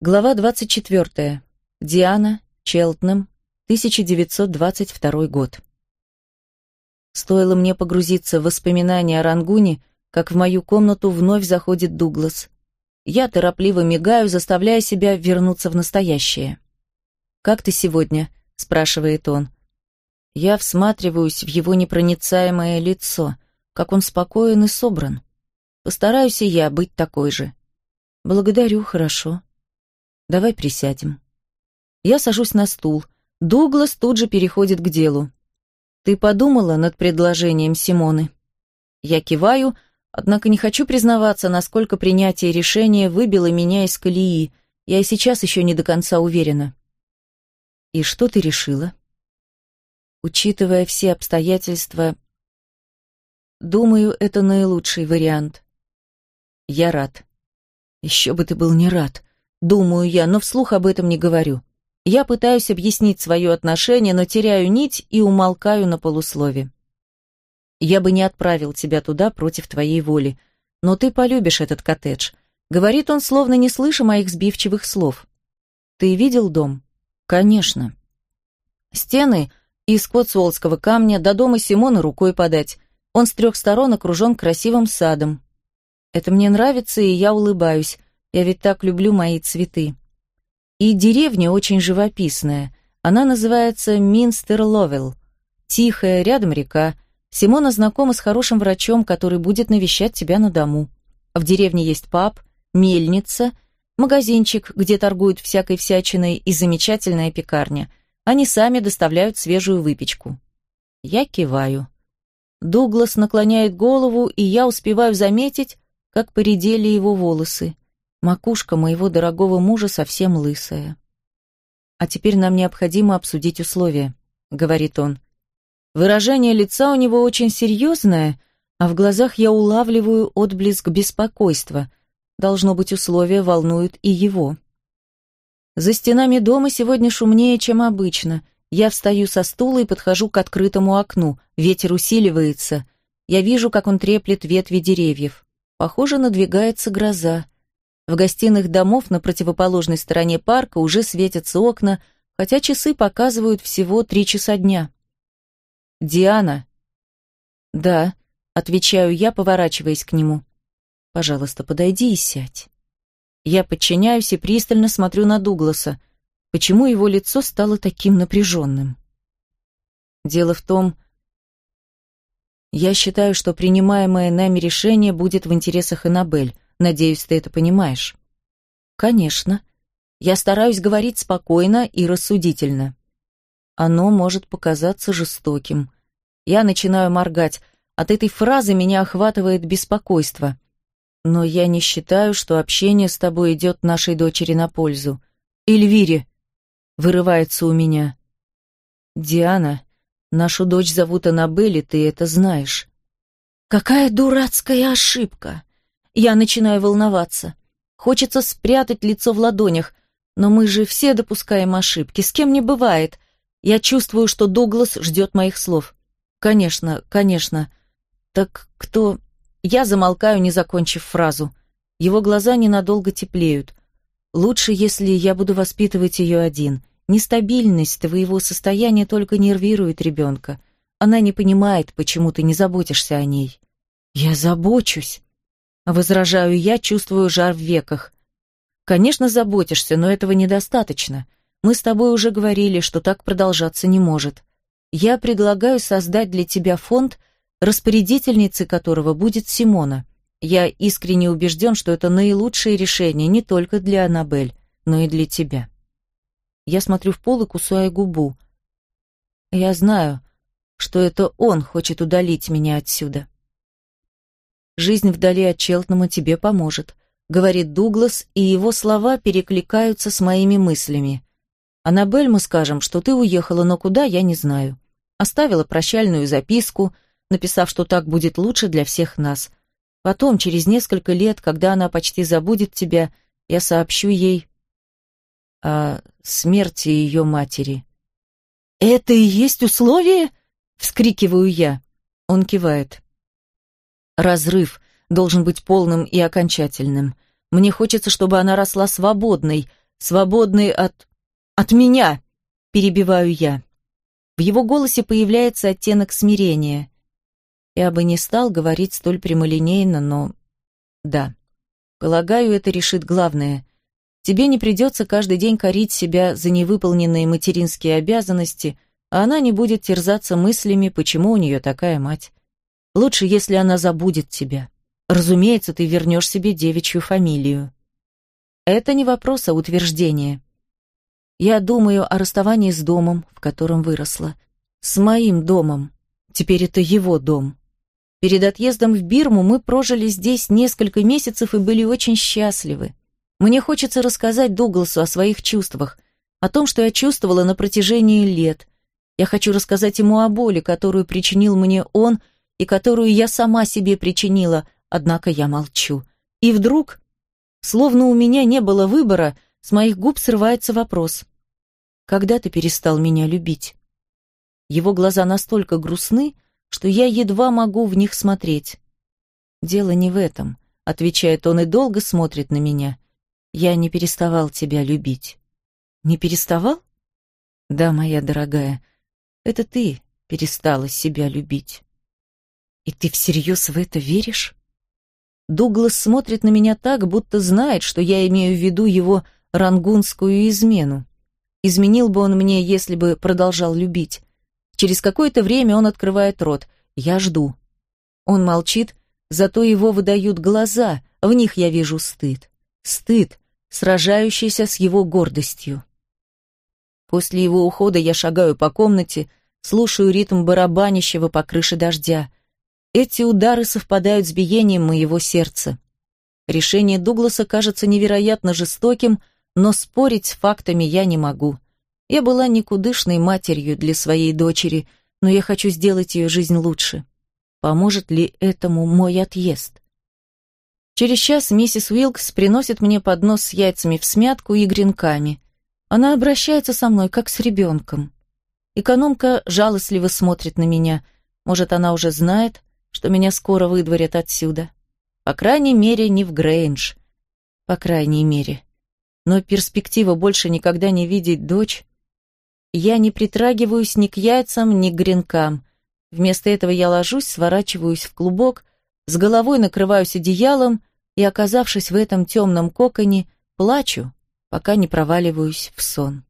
Глава 24. Диана, Челтнем, 1922 год. Стоило мне погрузиться в воспоминания о Рангуне, как в мою комнату вновь заходит Дуглас. Я торопливо мигаю, заставляя себя вернуться в настоящее. «Как ты сегодня?» — спрашивает он. Я всматриваюсь в его непроницаемое лицо, как он спокоен и собран. Постараюсь и я быть такой же. «Благодарю, хорошо», Давай присядем. Я сажусь на стул. Дуглас тут же переходит к делу. Ты подумала над предложением Симоны? Я киваю, однако не хочу признаваться, насколько принятие решения выбило меня из колеи. Я и сейчас еще не до конца уверена. И что ты решила? Учитывая все обстоятельства, думаю, это наилучший вариант. Я рад. Еще бы ты был не рад. Думаю я, но вслух об этом не говорю. Я пытаюсь объяснить свое отношение, но теряю нить и умолкаю на полуслове. Я бы не отправил тебя туда против твоей воли, но ты полюбишь этот коттедж. Говорит он, словно не слыша моих сбивчивых слов. Ты видел дом? Конечно. Стены из котсуолтского камня до дома Симона рукой подать. Он с трех сторон окружен красивым садом. Это мне нравится, и я улыбаюсь. Я ведь так люблю мои цветы. И деревня очень живописная. Она называется Минстер-Ловелл. Тихая, рядом река. Симона знакома с хорошим врачом, который будет навещать тебя на дому. В деревне есть паб, мельница, магазинчик, где торгуют всякой всячиной и замечательная пекарня. Они сами доставляют свежую выпечку. Я киваю. Дуглас наклоняет голову, и я успеваю заметить, как поредели его волосы. Макушка моего дорогого мужа совсем лысая. «А теперь нам необходимо обсудить условия», — говорит он. Выражение лица у него очень серьезное, а в глазах я улавливаю отблеск беспокойства. Должно быть, условия волнуют и его. За стенами дома сегодня шумнее, чем обычно. Я встаю со стула и подхожу к открытому окну. Ветер усиливается. Я вижу, как он треплет ветви деревьев. Похоже, надвигается гроза. В гостиных домов на противоположной стороне парка уже светятся окна, хотя часы показывают всего три часа дня. «Диана?» «Да», — отвечаю я, поворачиваясь к нему. «Пожалуйста, подойди и сядь». Я подчиняюсь и пристально смотрю на Дугласа. Почему его лицо стало таким напряженным? Дело в том, я считаю, что принимаемое нами решение будет в интересах Эннабель. Надеюсь, ты это понимаешь. Конечно. Я стараюсь говорить спокойно и рассудительно. Оно может показаться жестоким. Я начинаю моргать. От этой фразы меня охватывает беспокойство. Но я не считаю, что общение с тобой идет нашей дочери на пользу. Эльвире вырывается у меня. Диана, нашу дочь зовут Аннабель, и ты это знаешь. Какая дурацкая ошибка! Я начинаю волноваться. Хочется спрятать лицо в ладонях, но мы же все допускаем ошибки, с кем не бывает. Я чувствую, что Дуглас ждет моих слов. Конечно, конечно. Так кто... Я замолкаю, не закончив фразу. Его глаза ненадолго теплеют. Лучше, если я буду воспитывать ее один. Нестабильность твоего состояния только нервирует ребенка. Она не понимает, почему ты не заботишься о ней. Я забочусь. Возражаю я, чувствую жар в веках. Конечно, заботишься, но этого недостаточно. Мы с тобой уже говорили, что так продолжаться не может. Я предлагаю создать для тебя фонд, распорядительницей которого будет Симона. Я искренне убежден, что это наилучшее решение не только для Аннабель, но и для тебя. Я смотрю в пол и кусаю губу. Я знаю, что это он хочет удалить меня отсюда. Жизнь вдали от Челтнама тебе поможет», — говорит Дуглас, и его слова перекликаются с моими мыслями. «Аннабель мы скажем, что ты уехала, но куда, я не знаю. Оставила прощальную записку, написав, что так будет лучше для всех нас. Потом, через несколько лет, когда она почти забудет тебя, я сообщу ей о смерти ее матери». «Это и есть условие?» — вскрикиваю я. Он кивает. Разрыв должен быть полным и окончательным. Мне хочется, чтобы она росла свободной, свободный от... от меня!» — перебиваю я. В его голосе появляется оттенок смирения. Я бы не стал говорить столь прямолинейно, но... Да. Полагаю, это решит главное. Тебе не придется каждый день корить себя за невыполненные материнские обязанности, а она не будет терзаться мыслями, почему у нее такая мать. Лучше, если она забудет тебя. Разумеется, ты вернешь себе девичью фамилию. Это не вопрос, а утверждение. Я думаю о расставании с домом, в котором выросла. С моим домом. Теперь это его дом. Перед отъездом в Бирму мы прожили здесь несколько месяцев и были очень счастливы. Мне хочется рассказать Дугласу о своих чувствах, о том, что я чувствовала на протяжении лет. Я хочу рассказать ему о боли, которую причинил мне он и которую я сама себе причинила, однако я молчу. И вдруг, словно у меня не было выбора, с моих губ срывается вопрос. «Когда ты перестал меня любить?» Его глаза настолько грустны, что я едва могу в них смотреть. «Дело не в этом», — отвечает он и долго смотрит на меня. «Я не переставал тебя любить». «Не переставал?» «Да, моя дорогая, это ты перестала себя любить». «И ты всерьез в это веришь?» Дуглас смотрит на меня так, будто знает, что я имею в виду его рангунскую измену. Изменил бы он мне, если бы продолжал любить. Через какое-то время он открывает рот. Я жду. Он молчит, зато его выдают глаза, в них я вижу стыд. Стыд, сражающийся с его гордостью. После его ухода я шагаю по комнате, слушаю ритм барабанящего по крыше дождя. Эти удары совпадают с биением моего сердца. Решение Дугласа кажется невероятно жестоким, но спорить с фактами я не могу. Я была никудышной матерью для своей дочери, но я хочу сделать ее жизнь лучше. Поможет ли этому мой отъезд? Через час миссис Уилкс приносит мне поднос с яйцами в смятку и гренками. Она обращается со мной, как с ребенком. Экономка жалостливо смотрит на меня. Может, она уже знает, что меня скоро выдворят отсюда. По крайней мере, не в Грейндж. По крайней мере но перспектива больше никогда не видеть дочь... Я не притрагиваюсь ни к яйцам, ни к гренкам. Вместо этого я ложусь, сворачиваюсь в клубок, с головой накрываюсь одеялом и, оказавшись в этом темном коконе, плачу, пока не проваливаюсь в сон.